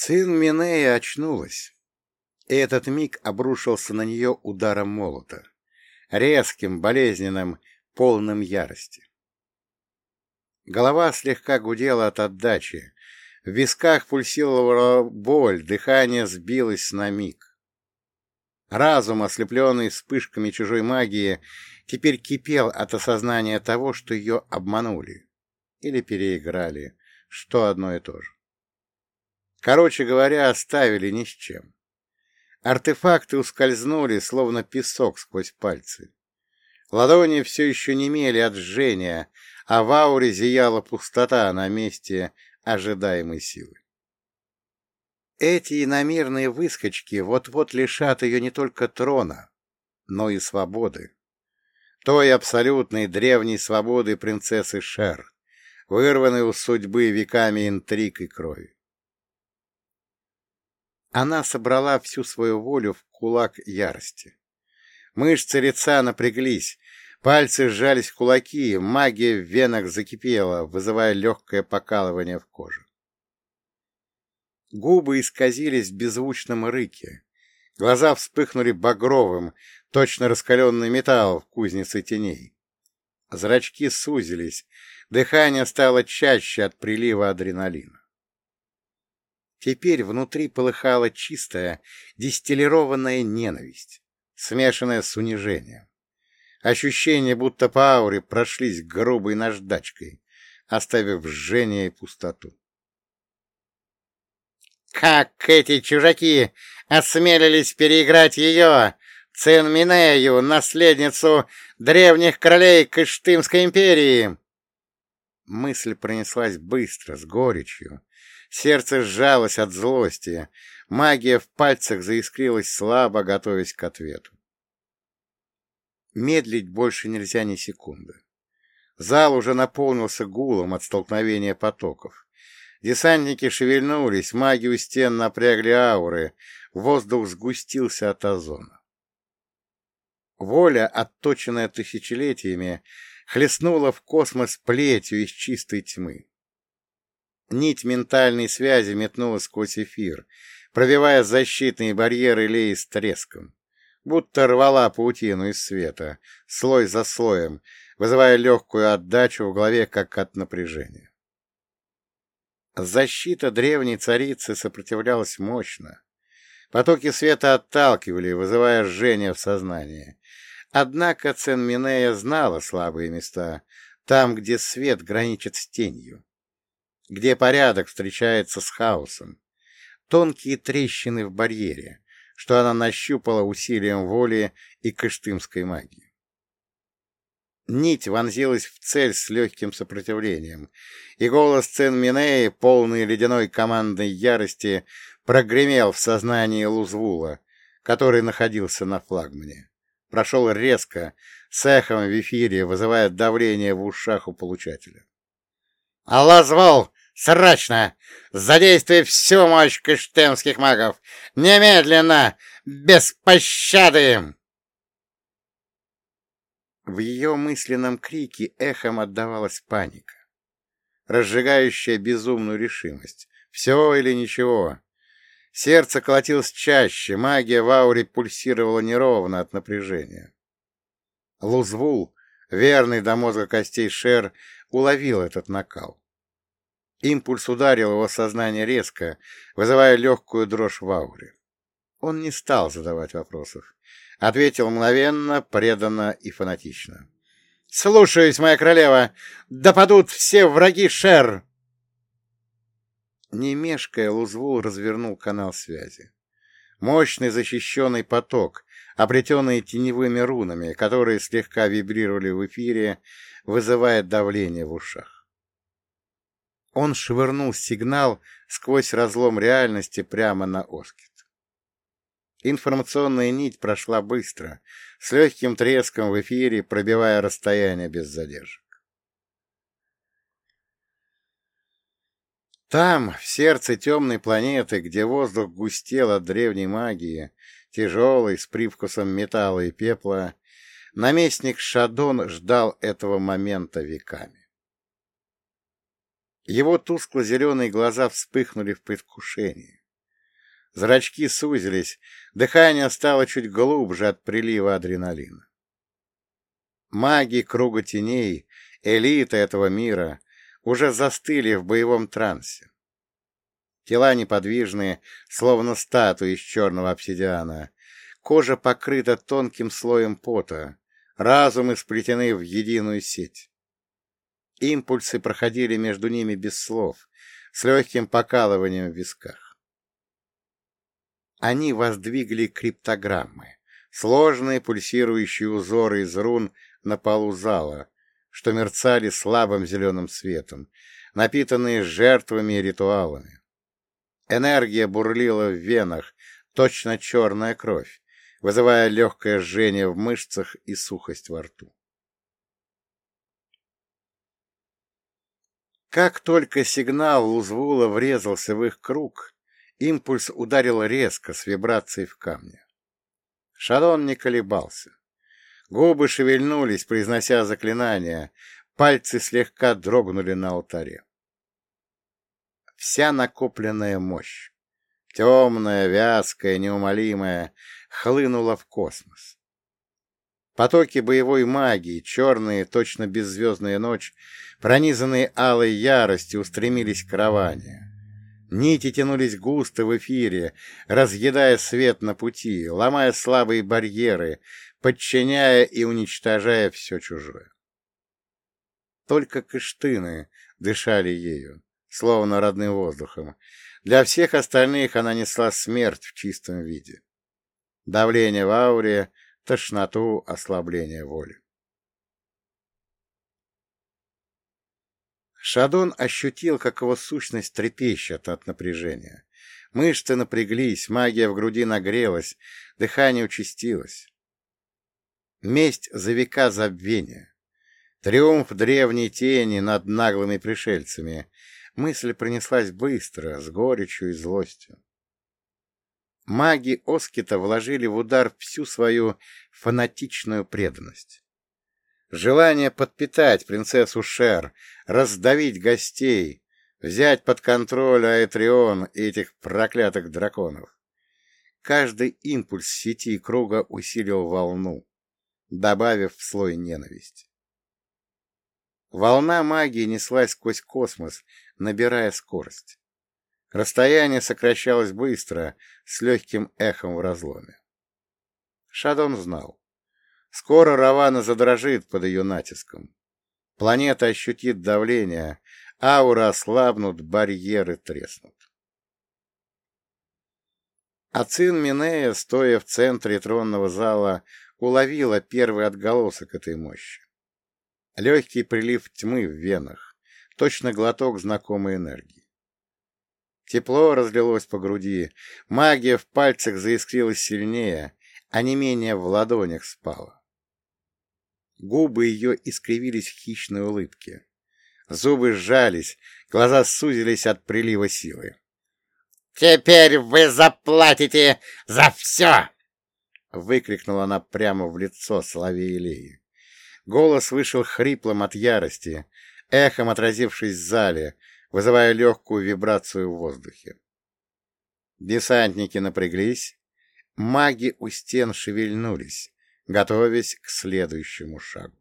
Цин Минея очнулась, и этот миг обрушился на нее ударом молота, резким, болезненным, полным ярости. Голова слегка гудела от отдачи, в висках пульсировала боль, дыхание сбилось на миг. Разум, ослепленный вспышками чужой магии, теперь кипел от осознания того, что ее обманули или переиграли, что одно и то же. Короче говоря, оставили ни с чем. Артефакты ускользнули, словно песок сквозь пальцы. Ладони все еще немели от жжения, а в ауре зияла пустота на месте ожидаемой силы. Эти иномирные выскочки вот-вот лишат ее не только трона, но и свободы. Той абсолютной древней свободы принцессы Шер, вырванной у судьбы веками интриг и крови. Она собрала всю свою волю в кулак ярости. Мышцы лица напряглись, пальцы сжались в кулаки, магия в венах закипела, вызывая легкое покалывание в коже. Губы исказились в беззвучном рыке. Глаза вспыхнули багровым, точно раскаленный металл в кузнице теней. Зрачки сузились, дыхание стало чаще от прилива адреналина. Теперь внутри полыхала чистая, дистиллированная ненависть, смешанная с унижением. Ощущение, будто по ауре прошлись грубой наждачкой, оставив жжение и пустоту. Как эти чужаки осмелились переиграть ее, Цинминею, наследницу древних королей Кыштымской империи? Мысль пронеслась быстро, с горечью. Сердце сжалось от злости. Магия в пальцах заискрилась слабо, готовясь к ответу. Медлить больше нельзя ни секунды. Зал уже наполнился гулом от столкновения потоков. Десантники шевельнулись, маги у стен напрягли ауры, воздух сгустился от озона. Воля, отточенная тысячелетиями, хлестнула в космос плетью из чистой тьмы. Нить ментальной связи метнула сквозь эфир, пробивая защитные барьеры Леи с треском, будто рвала паутину из света, слой за слоем, вызывая легкую отдачу в голове, как от напряжения. Защита древней царицы сопротивлялась мощно. Потоки света отталкивали, вызывая жжение в сознании. Однако Ценминея знала слабые места, там, где свет граничит с тенью, где порядок встречается с хаосом, тонкие трещины в барьере, что она нащупала усилием воли и кыштымской магии. Нить вонзилась в цель с легким сопротивлением, и голос Цен Минеи, полный ледяной командной ярости, прогремел в сознании Лузвула, который находился на флагмане. Прошел резко, с эхом в эфире, вызывая давление в ушах у получателя. «Аллазвол! Срочно! Задействуй всю мощь кыштемских магов! Немедленно! Без пощады им!» В ее мысленном крике эхом отдавалась паника, разжигающая безумную решимость. Все или ничего. Сердце колотилось чаще, магия в ауре пульсировала неровно от напряжения. Лузвул, верный до мозга костей Шер, уловил этот накал. Импульс ударил его сознание резко, вызывая легкую дрожь в ауре. Он не стал задавать вопросов. Ответил мгновенно, преданно и фанатично. — Слушаюсь, моя королева! Да падут все враги Шер! Не мешкая, Лузвул развернул канал связи. Мощный защищенный поток, обретенный теневыми рунами, которые слегка вибрировали в эфире, вызывает давление в ушах. Он швырнул сигнал сквозь разлом реальности прямо на Оскит. Информационная нить прошла быстро, с легким треском в эфире, пробивая расстояние без задержек. Там, в сердце темной планеты, где воздух густел от древней магии, тяжелый, с привкусом металла и пепла, наместник Шадон ждал этого момента веками. Его тускло-зеленые глаза вспыхнули в предвкушении. Зрачки сузились, дыхание стало чуть глубже от прилива адреналина. Маги круга теней, элита этого мира, уже застыли в боевом трансе. Тела неподвижные, словно статуи из черного обсидиана. Кожа покрыта тонким слоем пота, разумы сплетены в единую сеть. Импульсы проходили между ними без слов, с легким покалыванием в висках. Они воздвигли криптограммы, сложные пульсирующие узоры из рун на полу зала, что мерцали слабым зеленым светом, напитанные жертвами и ритуалами. Энергия бурлила в венах, точно черная кровь, вызывая легкое жжение в мышцах и сухость во рту. Как только сигнал Лузвула врезался в их круг, импульс ударил резко с вибрацией в камне. Шадон не колебался. Губы шевельнулись, произнося заклинание, пальцы слегка дрогнули на алтаре. Вся накопленная мощь, темная, вязкая, неумолимая, хлынула в космос. Потоки боевой магии, черные, точно беззвездная ночь, пронизанные алой яростью, устремились к Раване. Нити тянулись густо в эфире, разъедая свет на пути, ломая слабые барьеры, подчиняя и уничтожая все чужое. Только кыштыны дышали ею, словно родным воздухом. Для всех остальных она несла смерть в чистом виде. Давление в ауре, тошноту, ослабление воли. Шадон ощутил, как его сущность трепещет от напряжения. Мышцы напряглись, магия в груди нагрелась, дыхание участилось. Месть за века забвения. Триумф древней тени над наглыми пришельцами. Мысль принеслась быстро, с горечью и злостью. Маги Оскита вложили в удар всю свою фанатичную преданность. Желание подпитать принцессу Шер, раздавить гостей, взять под контроль Аэтрион и этих проклятых драконов. Каждый импульс сети круга усилил волну, добавив в слой ненависть. Волна магии неслась сквозь космос, набирая скорость. Расстояние сокращалось быстро, с легким эхом в разломе. Шадон знал. Скоро Равана задрожит под ее натиском. Планета ощутит давление, ауры ослабнут, барьеры треснут. Ацин Минея, стоя в центре тронного зала, уловила первый отголосок этой мощи. Легкий прилив тьмы в венах, точно глоток знакомой энергии. Тепло разлилось по груди, магия в пальцах заискрилась сильнее, а не менее в ладонях спала. Губы ее искривились в хищной улыбке. Зубы сжались, глаза сузились от прилива силы. «Теперь вы заплатите за все!» — выкрикнула она прямо в лицо Соловей Голос вышел хриплым от ярости, эхом отразившись в зале, вызывая легкую вибрацию в воздухе. Десантники напряглись, маги у стен шевельнулись, готовясь к следующему шагу.